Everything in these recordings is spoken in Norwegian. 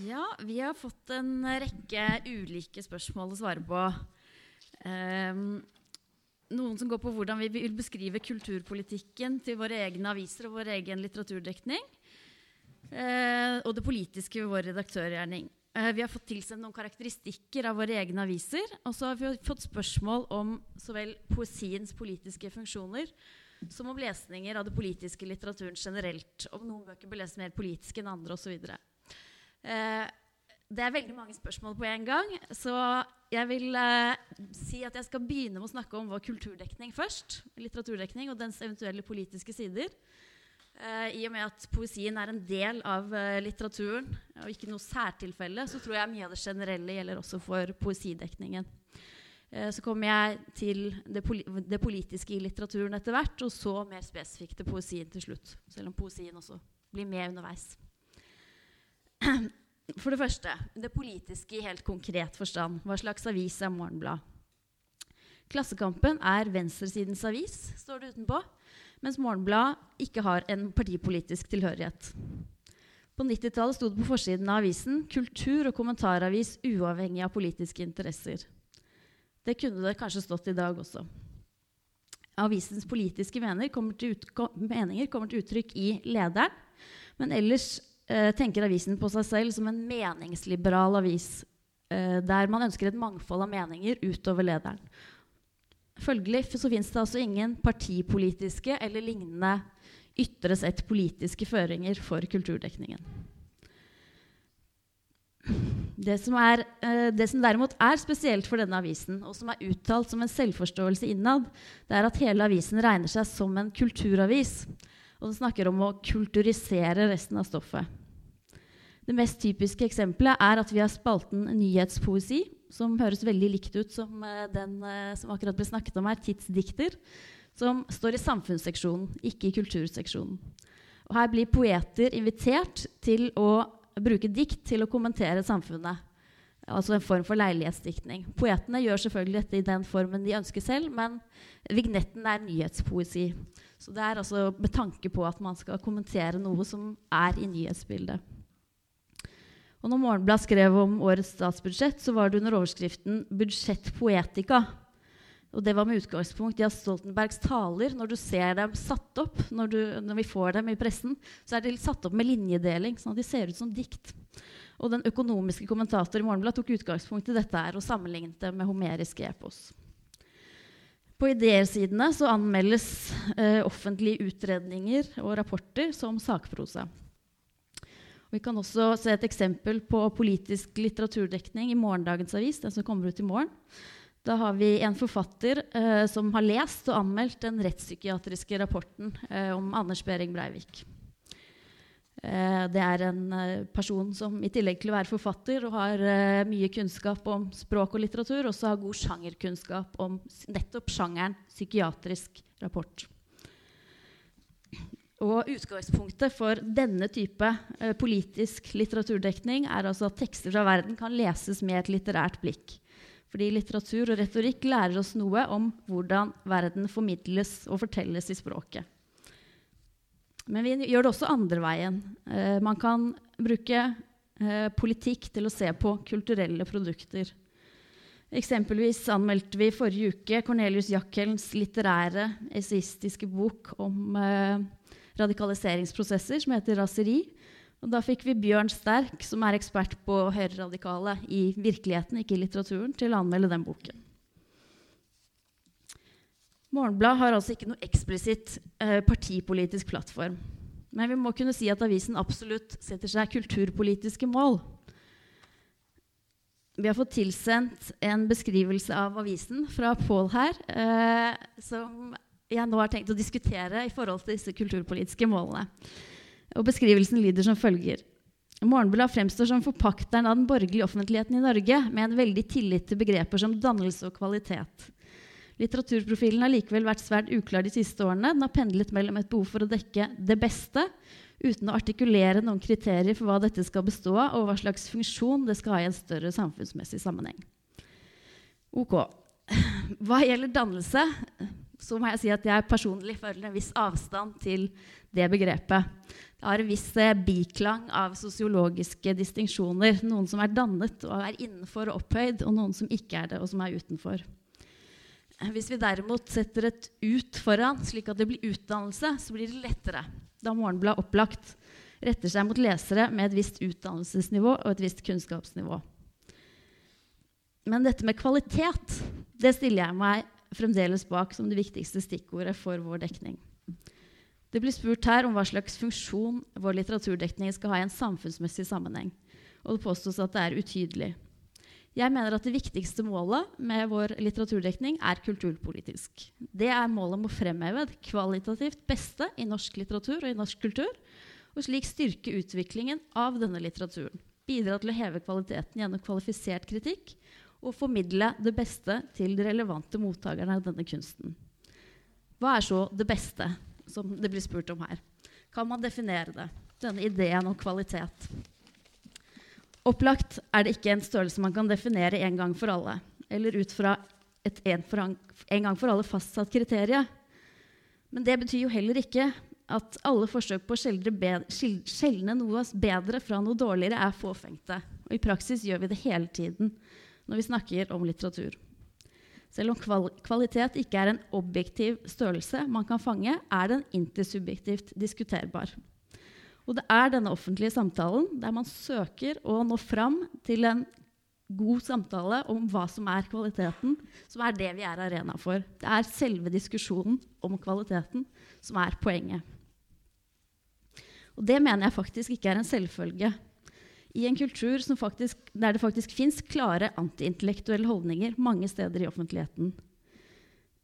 Ja, vi har fått en rekke ulike spørsmål å svare på. Um, noen som går på hvordan vi vil beskrive kulturpolitikken til våre egne aviser og vår egen litteraturdekning. Uh, og det politiske ved vår redaktørgjerning. Uh, vi har fått tilsendt noen karakteristikker av våre egne aviser. Og så har vi fått spørsmål om så vel poesiens politiske funksjoner som om lesninger av det politiske litteraturen generelt. Om noen bøker bør lese mer politisk enn andre osv. Eh, det er veldig mange spørsmål på en gang, så jeg vil eh, si at jeg skal begynne med å snakke om vår kulturdekning først. Litteraturdekning og dens eventuelle politiske sider. Eh, I og med at poesien er en del av litteraturen og ikke noe særtilfelle, så tror jeg mye av det generelle gjelder også for poesidekningen. Så kommer jeg til det, politiske i litteraturen etter hvert, og så mer spesifikt til poesien til slutt. Selv om poesien også blir med underveis. For det første det politiske i helt konkret forstand. Hva slags avis er Morgenblad? Klassekampen er venstresidens avis, står det utenpå, mens Morgenblad ikke har en partipolitisk tilhørighet. På 90-tallet sto det på forsiden av avisen 'Kultur- og kommentaravis uavhengig av politiske interesser'. Det kunne det kanskje stått i dag også. Avisens politiske meninger kommer til uttrykk i lederen, men ellers tenker avisen på seg selv som en meningsliberal avis, eh, der man ønsker et mangfold av meninger utover lederen. Følgelig så fins det altså ingen partipolitiske eller lignende ytre sett politiske føringer for kulturdekningen. Det som, er, uh, det som, derimot er spesielt for denne avisen, og som er uttalt som en selvforståelse innad, det er at hele avisen regner seg som en kulturavis. Og den snakker om å kulturisere resten av stoffet. Det mest typiske eksempelet er at vi har spalten nyhetspoesi, som høres veldig likt ut som uh, den uh, som akkurat ble snakket om her, tidsdikter, som står i samfunnsseksjonen, ikke i kulturseksjonen. Og her blir poeter invitert til å bruke dikt til å kommentere samfunnet. Altså en form for leilighetsdiktning. Poetene gjør selvfølgelig dette i den formen de ønsker selv, men vignetten er nyhetspoesi. Så det er altså med tanke på at man skal kommentere noe som er i nyhetsbildet. Og når Morgenbladet skrev om årets statsbudsjett, så var det under overskriften 'Budsjett poetica'. Og det var med utgangspunkt i at Stoltenbergs taler, når du ser dem satt opp, når, du, når, vi får dem i pressen, så er de satt opp med linjedeling, sånn at de ser ut som dikt. Og den økonomiske kommentator i Morgenbladet tok utgangspunkt i dette her og sammenlignet det med homeriske epos. På ideersidene så anmeldes eh, offentlige utredninger og rapporter som sakprosa. Vi kan også se et eksempel på politisk litteraturdekning i morgendagens avis, den som kommer ut i morgen. Da har vi en forfatter eh, som har lest og anmeldt den rettspsykiatriske rapporten eh, om Anders Behring Breivik. Eh, det er en eh, person som i tillegg til å være forfatter og har eh, mye kunnskap om språk og litteratur, også har god sjangerkunnskap om nettopp sjangeren psykiatrisk rapport. Og Utgangspunktet for denne type politisk litteraturdekning er altså at tekster fra verden kan leses med et litterært blikk. Fordi litteratur og retorikk lærer oss noe om hvordan verden formidles og fortelles i språket. Men vi gjør det også andre veien. Eh, man kan bruke eh, politikk til å se på kulturelle produkter. Eksempelvis anmeldte vi forrige uke Cornelius Jackelens litterære, esaistiske bok om eh, radikaliseringsprosesser, som heter 'Raseri'. Og da fikk vi Bjørn Sterk, som er ekspert på høyreradikale i virkeligheten, ikke i litteraturen, til å anmelde den boken. Morgenblad har altså ikke noe eksplisitt eh, partipolitisk plattform. Men vi må kunne si at avisen absolutt setter seg kulturpolitiske mål. Vi har fått tilsendt en beskrivelse av avisen fra Pål her, eh, som jeg nå har tenkt å diskutere i forhold til disse kulturpolitiske målene. Og Beskrivelsen lyder som følger. Morgenbladet fremstår som forpakteren av den borgerlige offentligheten i Norge, med en veldig tillit til begreper som dannelse og kvalitet. Litteraturprofilen har likevel vært svært uklar de siste årene. Den har pendlet mellom et behov for å dekke det beste, uten å artikulere noen kriterier for hva dette skal bestå av, og hva slags funksjon det skal ha i en større samfunnsmessig sammenheng. Ok. Hva gjelder dannelse, så må jeg si at jeg personlig føler en viss avstand til det begrepet. Det har en viss eh, biklang av sosiologiske distinksjoner. Noen som er dannet og er innenfor og opphøyd, og noen som ikke er det, og som er utenfor. Hvis vi derimot setter et 'ut' foran, slik at det blir utdannelse, så blir det lettere. Da Morgenbladet opplagt retter seg mot lesere med et visst utdannelsesnivå og et visst kunnskapsnivå. Men dette med kvalitet det stiller jeg meg fremdeles bak som det viktigste stikkordet for vår dekning. Det blir spurt her om hva slags funksjon vår litteraturdekning skal ha i en samfunnsmessig sammenheng. Og det påstås at det er utydelig. Jeg mener at det viktigste målet med vår litteraturdekning er kulturpolitisk. Det er målet om å fremheve det kvalitativt beste i norsk litteratur og i norsk kultur, og slik styrke utviklingen av denne litteraturen. Bidra til å heve kvaliteten gjennom kvalifisert kritikk og formidle det beste til de relevante mottakerne av denne kunsten. Hva er så det beste, som det blir spurt om her? Kan man definere det? Denne ideen om kvalitet. Opplagt er det ikke en størrelse man kan definere en gang for alle, eller ut fra et en, en, gang for alle fastsatt kriterium. Men det betyr jo heller ikke at alle forsøk på å skjelne noe bedre fra noe dårligere er fåfengte. Og i praksis gjør vi det hele tiden når vi snakker om litteratur. Selv om kval kvalitet ikke er en objektiv størrelse man kan fange, er den intersubjektivt diskuterbar. Og det er denne offentlige samtalen der man søker å nå fram til en god samtale om hva som er kvaliteten, som er det vi er arena for. Det er selve diskusjonen om kvaliteten som er poenget. Og det mener jeg faktisk ikke er en selvfølge. I en kultur faktisk, der det faktisk fins klare antiintellektuelle holdninger mange steder i offentligheten.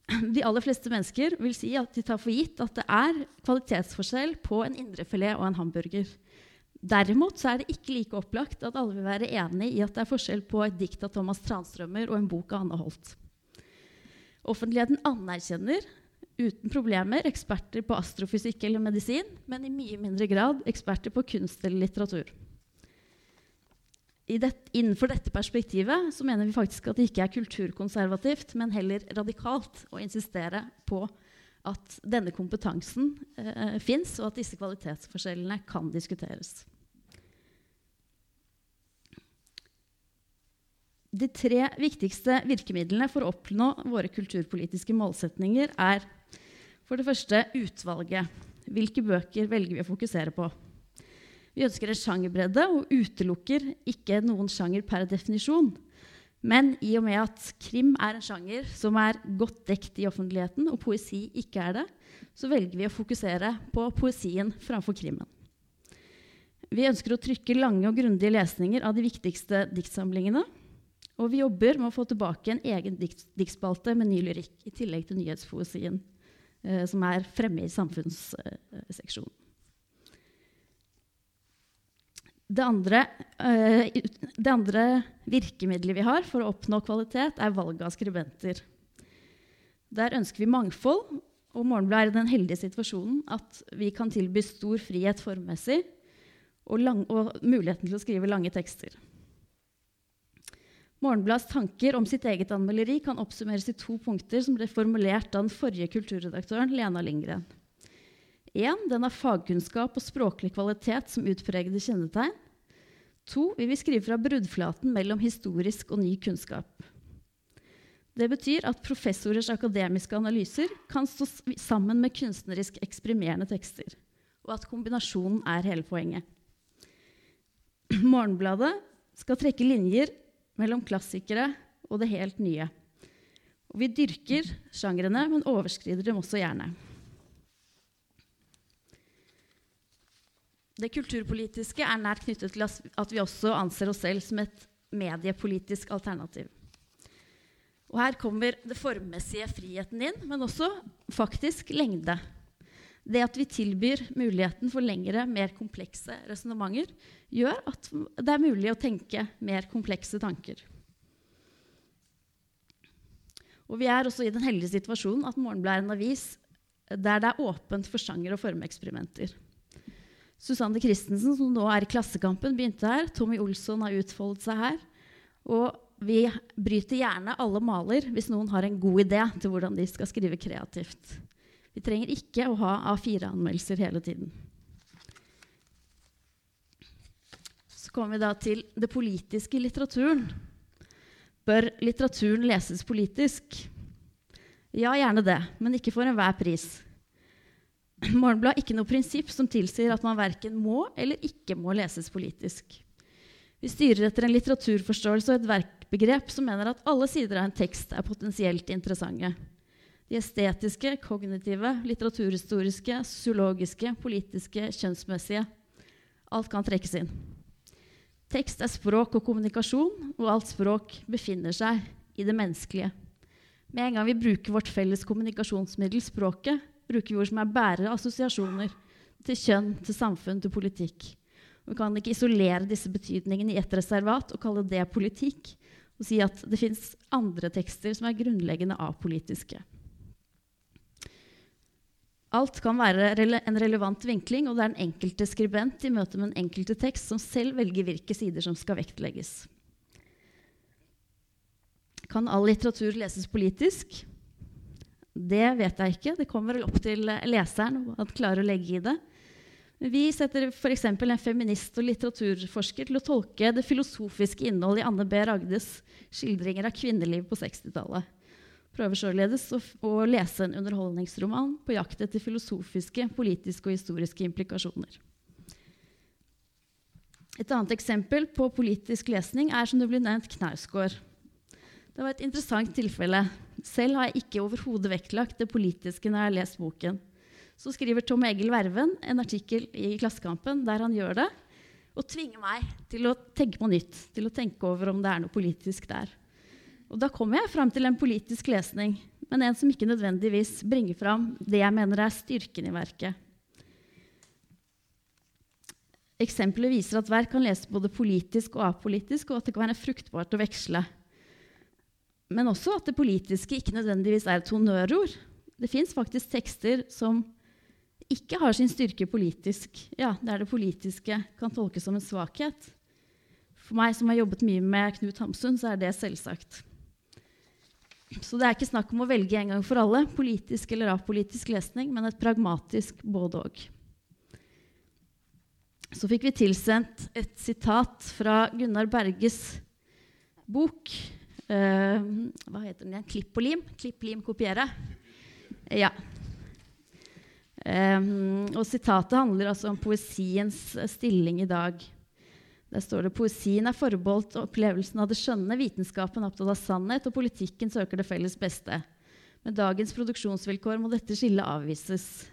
De aller fleste mennesker vil si at de tar for gitt at det er kvalitetsforskjell på en indrefilet og en hamburger. Derimot er det ikke like opplagt at alle vil være enig i at det er forskjell på et dikt av Thomas Transtrømmer og en bok av Anne Holt. Offentligheten anerkjenner uten problemer eksperter på astrofysikk eller medisin, men i mye mindre grad eksperter på kunst eller litteratur. Det, innenfor dette perspektivet så mener vi faktisk at det ikke er kulturkonservativt, men heller radikalt å insistere på at denne kompetansen eh, fins, og at disse kvalitetsforskjellene kan diskuteres. De tre viktigste virkemidlene for å oppnå våre kulturpolitiske målsetninger er for det første utvalget. Hvilke bøker velger vi å fokusere på? Vi ønsker en sjangerbredde og utelukker ikke noen sjanger per definisjon. Men i og med at krim er en sjanger som er godt dekt i offentligheten, og poesi ikke er det, så velger vi å fokusere på poesien framfor krimmen. Vi ønsker å trykke lange og grundige lesninger av de viktigste diktsamlingene. Og vi jobber med å få tilbake en egen diktspalte med ny lyrikk, i tillegg til nyhetspoesien. Eh, som er fremme i samfunnsseksjonen. Det andre, eh, det andre virkemidlet vi har for å oppnå kvalitet, er valg av skribenter. Der ønsker vi mangfold, og Morgenbladet er i den heldige situasjonen at vi kan tilby stor frihet formmessig og, lang, og muligheten til å skrive lange tekster. Morgenbladets tanker om sitt eget anmelderi kan oppsummeres i to punkter som ble formulert av den forrige kulturredaktøren Lena Lindgren. En, Den har fagkunnskap og språklig kvalitet som utpregede kjennetegn. To, Vi vil skrive fra bruddflaten mellom historisk og ny kunnskap. Det betyr at professorers akademiske analyser kan stå sammen med kunstnerisk eksprimerende tekster, og at kombinasjonen er hele poenget. Morgenbladet skal trekke linjer mellom klassikere og det helt nye. Og vi dyrker sjangrene, men overskrider dem også gjerne. Det kulturpolitiske er nært knyttet til at vi også anser oss selv som et mediepolitisk alternativ. Og her kommer det formmessige friheten inn, men også faktisk lengde. Det at vi tilbyr muligheten for lengre, mer komplekse resonnementer, gjør at det er mulig å tenke mer komplekse tanker. Og vi er også i den heldige situasjonen at Morgenbladet er en avis der det er åpent for sjanger- og formeksperimenter. Susanne Christensen, som nå er i Klassekampen, begynte her. Tommy Olsson har utfoldet seg her. Og vi bryter gjerne alle maler hvis noen har en god idé til hvordan de skal skrive kreativt. Vi trenger ikke å ha A4-anmeldelser hele tiden. Så kommer vi da til det politiske i litteraturen. Bør litteraturen leses politisk? Ja, gjerne det, men ikke for enhver pris. Morgenblad har ikke noe prinsipp som tilsier at man verken må eller ikke må leses politisk. Vi styrer etter en litteraturforståelse og et verkbegrep som mener at alle sider av en tekst er potensielt interessante. De estetiske, kognitive, litteraturhistoriske, sosiologiske, politiske, kjønnsmessige. Alt kan trekkes inn. Tekst er språk og kommunikasjon, og alt språk befinner seg i det menneskelige. Med en gang vi bruker vårt felles kommunikasjonsmiddel, språket, bruker vi ord som er bærere av assosiasjoner til kjønn, til samfunn, til politikk. Vi kan ikke isolere disse betydningene i ett reservat og kalle det politikk, og si at det fins andre tekster som er grunnleggende apolitiske. Alt kan være en relevant vinkling, og det er den enkelte skribent i møte med den enkelte tekst som selv velger hvilke sider som skal vektlegges. Kan all litteratur leses politisk? Det vet jeg ikke. Det kommer vel opp til leseren å klare å legge i det. Vi setter f.eks. en feminist og litteraturforsker til å tolke det filosofiske innholdet i Anne B. Ragdes skildringer av kvinneliv på 60-tallet. Prøver således å, å, lese en underholdningsroman på jakt etter filosofiske, politiske og historiske implikasjoner. Et annet eksempel på politisk lesning er som det blir nevnt Knausgård. Det var et interessant tilfelle. Selv har jeg ikke overhodet vektlagt det politiske når jeg har lest boken. Så skriver Tom Egil Verven en artikkel i Klassekampen der han gjør det, og tvinger meg til å tenke på nytt, til å tenke over om det er noe politisk der. Og da kommer jeg fram til en politisk lesning, men en som ikke nødvendigvis bringer fram det jeg mener er styrken i verket. Eksempelet viser at verk kan leses både politisk og apolitisk, og at det kan være fruktbart å veksle men også at det politiske ikke nødvendigvis er et honnørord. Det fins faktisk tekster som ikke har sin styrke politisk, ja, der det politiske kan tolkes som en svakhet. For meg som har jobbet mye med Knut Hamsun, så er det selvsagt. Så det er ikke snakk om å velge en gang for alle, politisk eller apolitisk lesning, men et pragmatisk både-og. Så fikk vi tilsendt et sitat fra Gunnar Berges bok hva heter den igjen? Klipp og lim? Klipp, lim, kopiere. Ja. Um, og sitatet handler altså om poesiens stilling i dag. Der står det poesien er forbeholdt opplevelsen av det skjønne, vitenskapen opptatt av sannhet, og politikken søker det felles beste. Med dagens produksjonsvilkår må dette skillet avvises.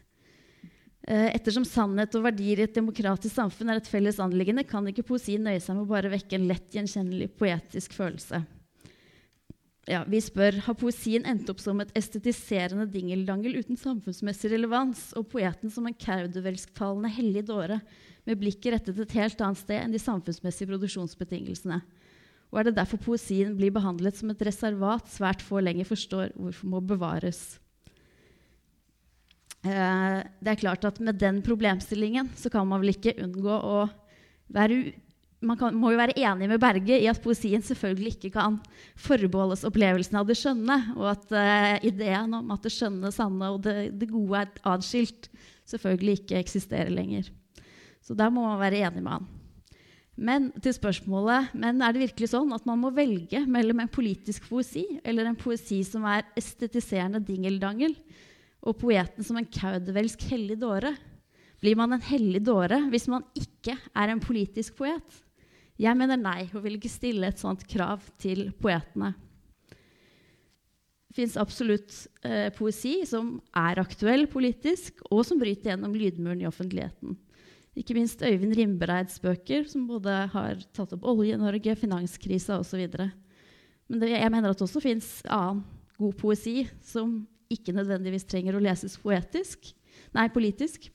Eh, ettersom sannhet og verdier i et demokratisk samfunn er et felles anliggende, kan ikke poesien nøye seg med å bare vekke en lett gjenkjennelig poetisk følelse ja, vi spør har poesien endt opp som et estetiserende dingeldangel uten samfunnsmessig relevans, og poeten som en kaudervelsktalende hellig dåre med blikket rettet et helt annet sted enn de samfunnsmessige produksjonsbetingelsene? Og er det derfor poesien blir behandlet som et reservat svært få lenger forstår hvorfor må bevares? Eh, det er klart at Med den problemstillingen så kan man vel ikke unngå å være man kan, må jo være enig med Berge i at poesien selvfølgelig ikke kan forbeholdes opplevelsen av det skjønne, og at uh, ideen om at det skjønne, sanne og det, det, gode er adskilt, selvfølgelig ikke eksisterer lenger. Så der må man være enig med han. Men til spørsmålet men er det virkelig sånn at man må velge mellom en politisk poesi eller en poesi som er estetiserende dingeldangel, og poeten som en kaudervelsk hellig dåre? Blir man en hellig dåre hvis man ikke er en politisk poet? Jeg mener nei hun vil ikke stille et sånt krav til poetene. Det fins absolutt eh, poesi som er aktuell politisk, og som bryter gjennom lydmuren i offentligheten. Ikke minst Øyvind Rimbereids bøker, som både har tatt opp Olje-Norge, finanskrisa osv. Men det, jeg mener at det også fins annen god poesi som ikke nødvendigvis trenger å leses poetisk, nei, politisk.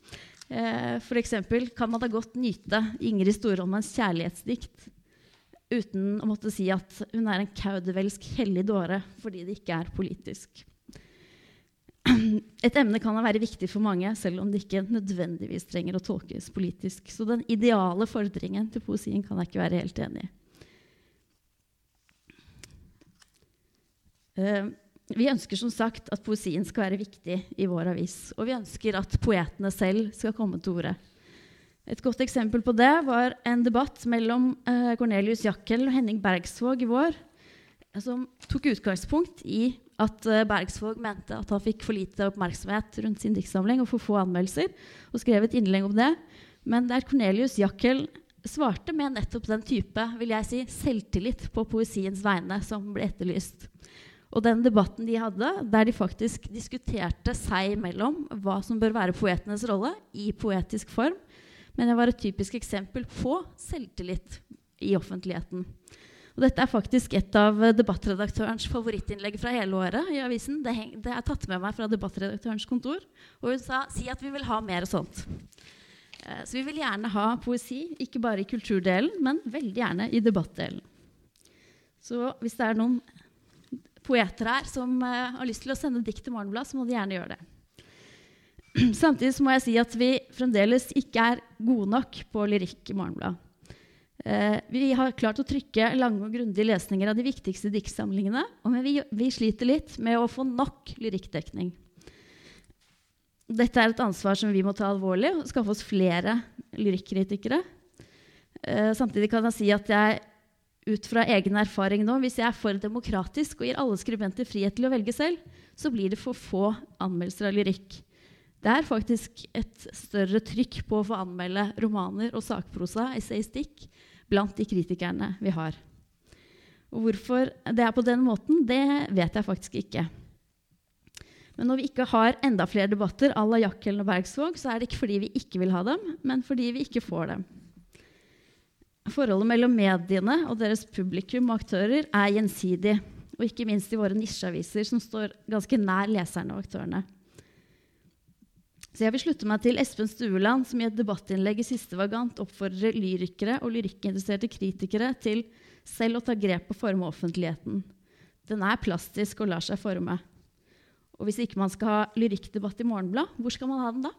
Eh, F.eks. kan man da godt nyte Ingrid Storholmens kjærlighetsdikt uten å måtte si at hun er en kaudervelsk hellig dåre fordi det ikke er politisk. Et emne kan være viktig for mange, selv om det ikke nødvendigvis trenger å tolkes politisk. Så den ideale fordringen til poesien kan jeg ikke være helt enig i. Uh, vi ønsker som sagt at poesien skal være viktig i vår avis. Og vi ønsker at poetene selv skal komme til orde. Et godt eksempel på det var en debatt mellom eh, Cornelius Jackel og Henning Bergsvåg i vår, som tok utgangspunkt i at eh, Bergsvåg mente at han fikk for lite oppmerksomhet rundt sin diktsamling og for få anmeldelser, og skrev et innlegg om det. Men der Cornelius Jackel svarte med nettopp den type vil jeg si, selvtillit på poesiens vegne som ble etterlyst. Og den debatten de hadde, der de faktisk diskuterte seg imellom hva som bør være poetenes rolle i poetisk form, men det var et typisk eksempel på selvtillit i offentligheten. Og dette er faktisk et av debattredaktørens favorittinnlegg fra hele året i avisen. Det, det er tatt med meg fra debattredaktørens kontor. Og hun sa si at vi vil ha mer sånt. Eh, så vi vil gjerne ha poesi, ikke bare i kulturdelen, men veldig gjerne i debattdelen. Så hvis det er noen poeter her som uh, har lyst til å sende dikt til Morgenbladet, så må de gjerne gjøre det. Samtidig må jeg si at vi fremdeles ikke er gode nok på lyrikk i Morgenbladet. Uh, vi har klart å trykke lange og grundige lesninger av de viktigste diktsamlingene, men vi, vi sliter litt med å få nok lyrikkdekning. Dette er et ansvar som vi må ta alvorlig og skaffe oss flere lyrikkritikere. Uh, samtidig kan jeg si at jeg ut fra egen erfaring nå, hvis jeg er for demokratisk og gir alle skribenter frihet til å velge selv, så blir det for få anmeldelser av lyrikk. Det er faktisk et større trykk på å få anmelde romaner og sakprosa, essaystikk, blant de kritikerne vi har. Og hvorfor det er på den måten, det vet jeg faktisk ikke. Men når vi ikke har enda flere debatter à la Jakkelen og Bergsvåg, så er det ikke fordi vi ikke vil ha dem, men fordi vi ikke får dem. Forholdet mellom mediene og deres publikum og aktører er gjensidig. Og ikke minst i våre nisjeaviser, som står ganske nær leserne og aktørene. Så jeg vil slutte meg til Espen Stueland, som i et debattinnlegg i Siste Vagant oppfordrer lyrikere og lyrikkinteresserte kritikere til selv å ta grep og forme offentligheten. Den er plastisk og lar seg forme. Og hvis ikke man skal ha lyrikkdebatt i Morgenblad, hvor skal man ha den da?